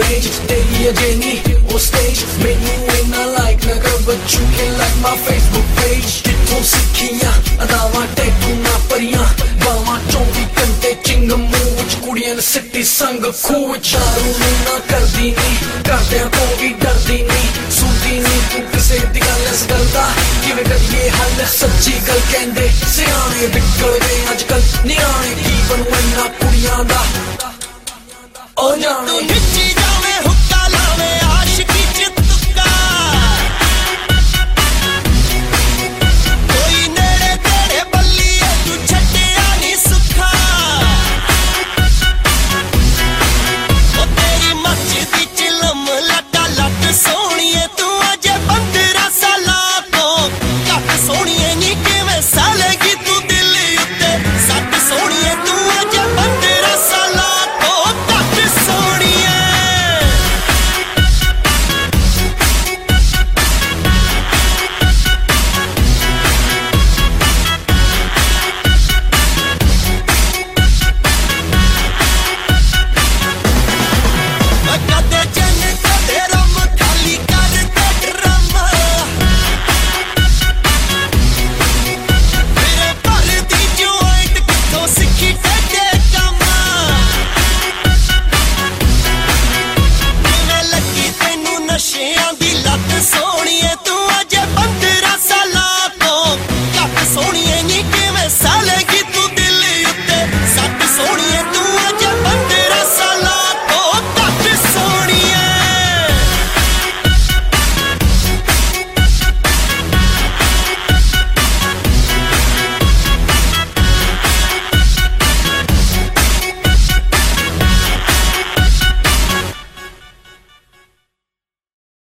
ਤੂੰ ਅੰਡਰਏਜ ਤੇਰੀ ਅਜੇ ਨਹੀਂ ਉਹ ਸਟੇਜ ਮੈਨੂੰ ਇੰਨਾ ਲਾਈਕ ਨਾ ਕਰ but you can like my facebook page ਕਿੱਥੋਂ ਸਿੱਖੀਆਂ ਅਦਾਵਾਂ ਟੈਟੂ ਨਾ ਪਰੀਆਂ ਬਾਵਾਂ 24 ਘੰਟੇ ਚਿੰਗਮ ਮੂੰਹ ਵਿੱਚ ਕੁੜੀਆਂ ਨੇ ਸਿੱਟੀ ਸੰਗ ਖੂਹ ਚਾਰੂ ਨੂੰ ਨਾ ਕਰਦੀ ਨਹੀਂ ਕਰਦਿਆਂ ਤੋਂ ਵੀ ਡਰਦੀ ਨਹੀਂ ਸੁਣਦੀ ਨਹੀਂ ਤੂੰ ਕਿਸੇ ਦੀ ਗੱਲ ਇਸ ਗੱਲ ਦਾ ਕਿਵੇਂ ਕਰੀਏ ਹੱਲ ਸੱਚੀ ਗੱਲ ਕਹਿੰਦੇ ਸਿਆਣੇ ਵਿਕਲ ਗਏ ਅੱਜ ਕੱਲ ਨਿਆਣੇ ਕੀ ਬਣੂ ਇੰਨਾ ਕੁੜੀਆਂ ਦਾ ਉਹ ਜਾਣੇ